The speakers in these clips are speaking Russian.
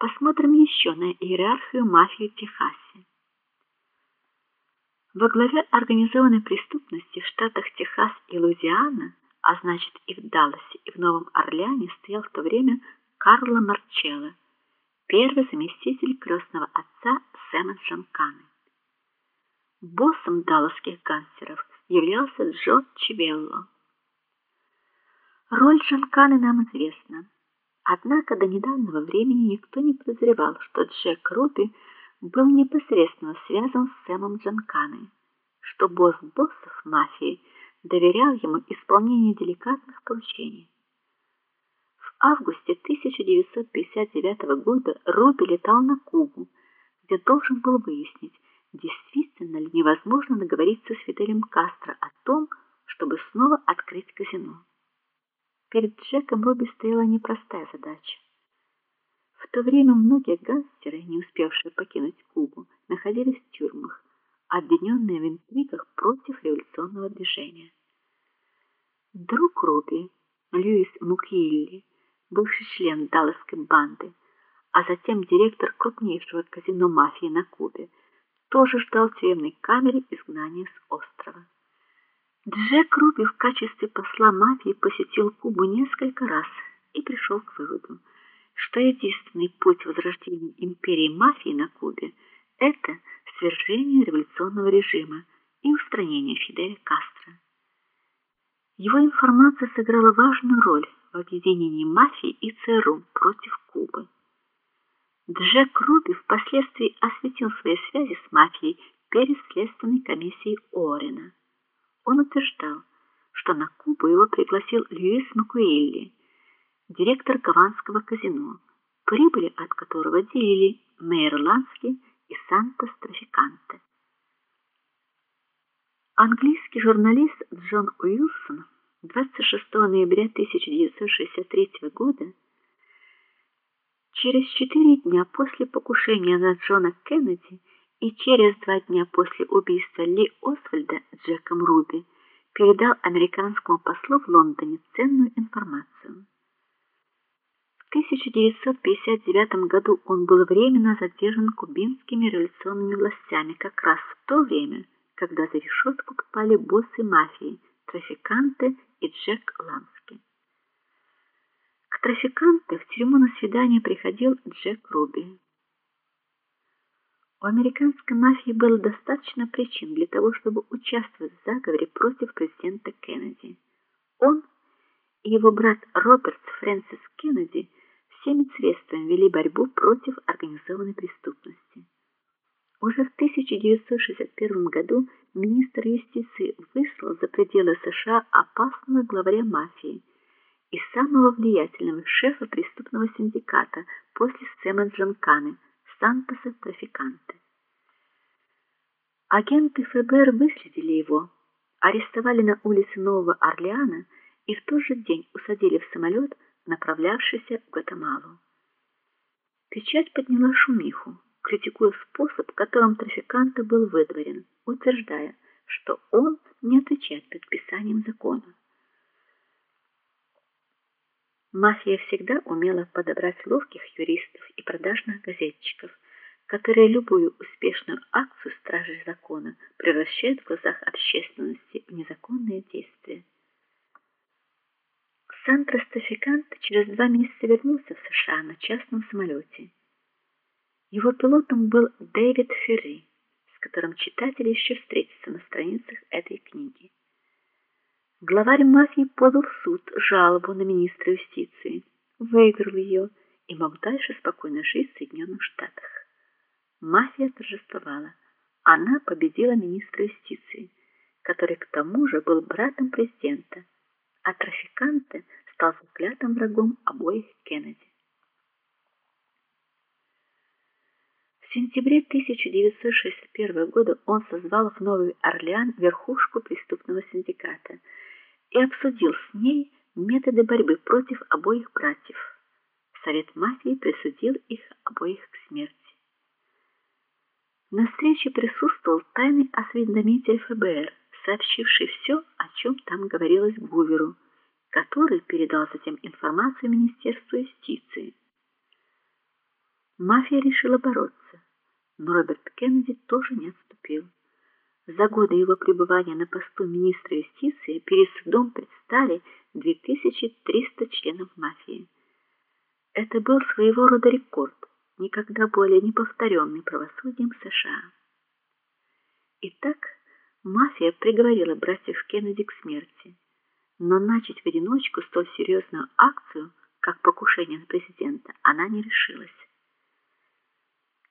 Посмотрим еще на иерархию мафии в Техасе. Во главе организованной преступности в штатах Техас и Луизиана, а значит и в Далласе, и в Новом Орлеане стоял в то время Карло Марчелло, первый заместитель крестного отца Сэма Джанканы. Боссом далласских гангстеров являлся Джо Чивелло. Роль Джанканы нам известна. Однако до недавнего времени никто не подозревал, что Джек Руби был непосредственно связан с Сэмом Джанканой, что босс боссов мафии доверял ему исполнение деликатных поручений. В августе 1959 года Руби летал на Кубу, где должен был выяснить, действительно ли невозможно договориться с Фиделем Кастро о том, чтобы снова открыть казино. Перед Джеком Руби стояла непростая задача. В то время многие гангстеры, не успевшие покинуть Кубу, находились в тюрьмах, обвиненные в интригах против революционного движения. Друг Руби, Льюис Мукьилли, бывший член Далласской банды, а затем директор крупнейшего казино мафии на Кубе, тоже ждал в тюремной камере изгнания с острова. Джек Руби в качестве посла мафии посетил Кубу несколько раз и пришел к выводу, что единственный путь возрождения империи мафии на Кубе это свержение революционного режима и устранение Фиделя Кастро. Его информация сыграла важную роль в объединении мафии и ЦРУ против Кубы. Джек Руби впоследствии осветил свои связи с мафией перед следственной комиссией Орена. Он утверждал, что на Кубу его пригласил Льюис Макуэлли, директор Гаванского казино, прибыли от которого делили Мейерландский и Сантос Трафиканте. Английский журналист Джон Уилсон 26 ноября 1963 года через четыре дня после покушения на Джона Кеннеди и через два дня после убийства Ли Освальда Джеком Руби передал американскому послу в Лондоне ценную информацию. В 1959 году он был временно задержан кубинскими революционными властями как раз в то время, когда за решетку попали боссы мафии, трафиканты и Джек Ламски. К трафиканту в тюрьму на свидание приходил Джек Руби. У американской мафии было достаточно причин для того, чтобы участвовать в заговоре против президента Кеннеди. Он и его брат Роберт Фрэнсис Кеннеди всеми средствами вели борьбу против организованной преступности. Уже в 1961 году министр юстиции выслал за пределы США опасного главаря мафии и самого влиятельного шефа преступного синдиката после Сэма Джанканы – Сантоса Трафиканте. Агенты ФБР выследили его, арестовали на улице Нового Орлеана и в тот же день усадили в самолет, направлявшийся в Гватемалу. Печать подняла шумиху, критикуя способ, которым трафикант был выдворен, утверждая, что он не отвечает предписаниям закона. Мафия всегда умела подобрать ловких юристов и продажных газетчиков, которые любую успешную акцию стражей закона превращают в глазах общественности в незаконные действия. Сантрос Тафикант через два месяца вернулся в США на частном самолете. Его пилотом был Дэвид Ферри, с которым читатели еще встретятся на страницах этой книги. Главарь мафии подал в суд жалобу на министра юстиции, выиграл ее и мог дальше спокойно жить в Соединенных Штатах. Мафия торжествовала. Она победила министра юстиции, который к тому же был братом президента, а трафиканты стал заклятым врагом обоих Кеннеди. В сентябре 1961 года он созвал в Новый Орлеан верхушку преступного синдиката – и обсудил с ней методы борьбы против обоих братьев. Совет мафии присудил их обоих к смерти. На встрече присутствовал тайный осведомитель ФБР, сообщивший все, о чем там говорилось Гуверу, который передал затем информацию Министерству юстиции. Мафия решила бороться, но Роберт Кеннеди тоже не отступил. За годы его пребывания на посту министра юстиции перед судом предстали 2300 членов мафии. Это был своего рода рекорд, никогда более не повторенный правосудием США. Итак, мафия приговорила братьев Кеннеди к смерти. Но начать в одиночку столь серьезную акцию, как покушение на президента, она не решилась.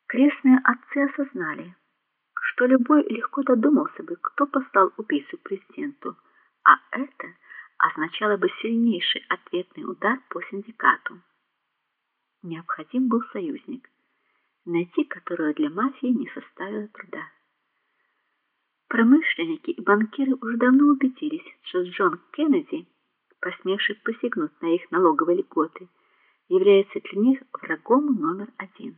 Крестные отцы осознали, что любой легко додумался бы, кто послал убийцу президенту, а это означало бы сильнейший ответный удар по синдикату. Необходим был союзник, найти которого для мафии не составило труда. Промышленники и банкиры уже давно убедились, что Джон Кеннеди, посмевший посягнуть на их налоговые льготы, является для них врагом номер один.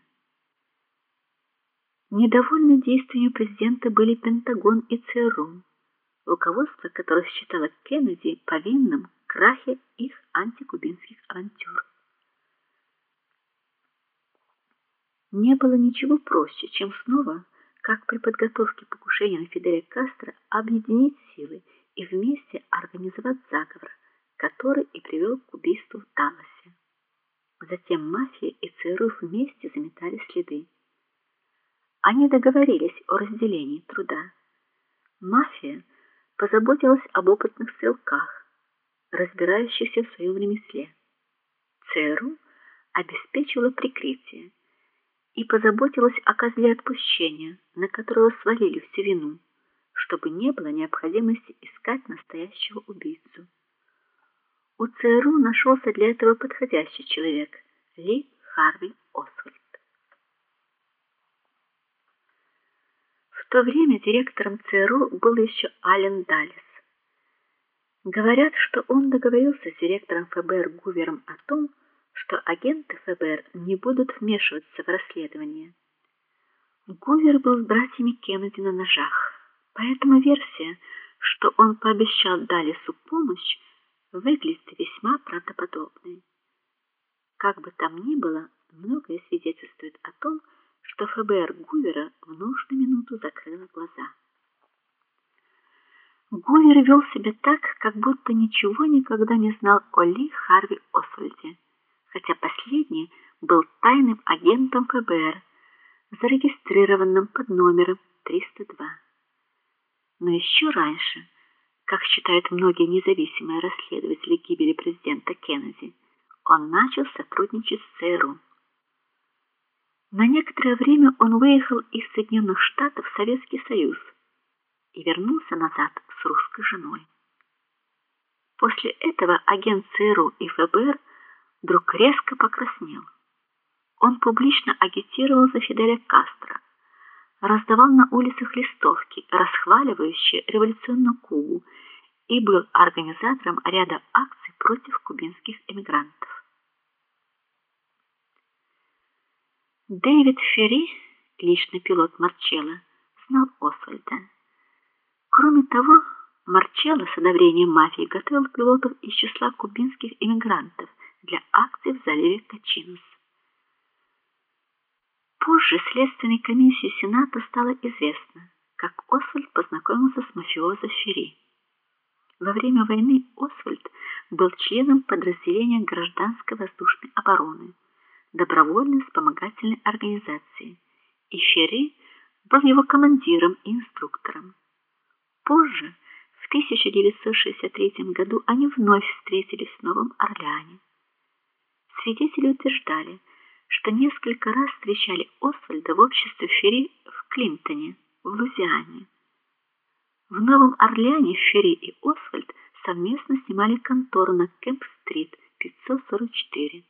Недовольны действиями президента были Пентагон и ЦРУ, руководство которых считало Кеннеди повинным в крахе их антикубинских авантюр. Не было ничего проще, чем снова, как при подготовке покушения на Фиделя Кастро, объединить силы и вместе организовать заговор, который и привел к убийству в Далласе. Затем мафия и ЦРУ вместе заметали следы. Они договорились о разделении труда. Мафия позаботилась об опытных стрелках, разбирающихся в своем ремесле. ЦРУ обеспечила прикрытие и позаботилась о козле отпущения, на которого свалили всю вину, чтобы не было необходимости искать настоящего убийцу. У ЦРУ нашелся для этого подходящий человек Ли Харви Освальд. То время директором ЦРУ был еще Ален Даллес. Говорят, что он договорился с директором ФБР Гувером о том, что агенты ФБР не будут вмешиваться в расследование. Гувер был с братьями Кеннеди на ножах, поэтому версия, что он пообещал Даллесу помощь, выглядит весьма правдоподобной. Как бы там ни было, многое свидетельствует о том, что ФБР Гувера в нужную минуту закрыло глаза. Гувер вел себя так, как будто ничего никогда не знал о Ли Харви Освальде, хотя последний был тайным агентом ФБР, зарегистрированным под номером 302. Но еще раньше, как считают многие независимые расследователи гибели президента Кеннеди, он начал сотрудничать с ЦРУ. На некоторое время он выехал из Соединенных Штатов в Советский Союз и вернулся назад с русской женой. После этого агент ЦРУ и ФБР вдруг резко покраснел. Он публично агитировал за Фиделя Кастро, раздавал на улицах листовки, расхваливающие революционную Кубу, и был организатором ряда акций против кубинских эмигрантов. Дэвид Ферри, личный пилот Марчелло, знал Освальда. Кроме того, Марчелло с одобрением мафии готовил пилотов из числа кубинских эмигрантов для акций в заливе Качинус. Позже следственной комиссии Сената стало известно, как Освальд познакомился с мафиозо Ферри. Во время войны Освальд был членом подразделения гражданской воздушной обороны добровольной вспомогательной организации, и Ферри был его командиром и инструктором. Позже, в 1963 году, они вновь встретились в Новом Орлеане. Свидетели утверждали, что несколько раз встречали Освальда в обществе Ферри в Клинтоне, в Луизиане. В Новом Орлеане Ферри и Освальд совместно снимали контору на Кемп-стрит 544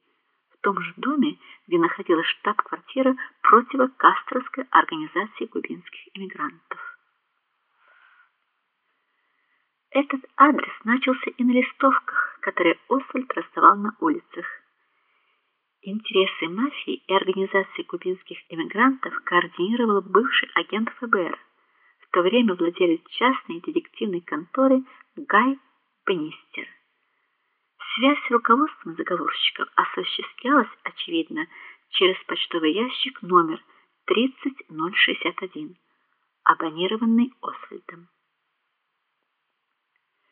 том же доме, где находилась штаб-квартира противокастровской организации кубинских эмигрантов. Этот адрес начался и на листовках, которые Освальд раздавал на улицах. Интересы мафии и организации кубинских эмигрантов координировал бывший агент ФБР, в то время владелец частной детективной конторы Гай Пенистер. Связь с руководством заговорщиков осуществлялась очевидно через почтовый ящик номер 30061, абонированный Освальдом.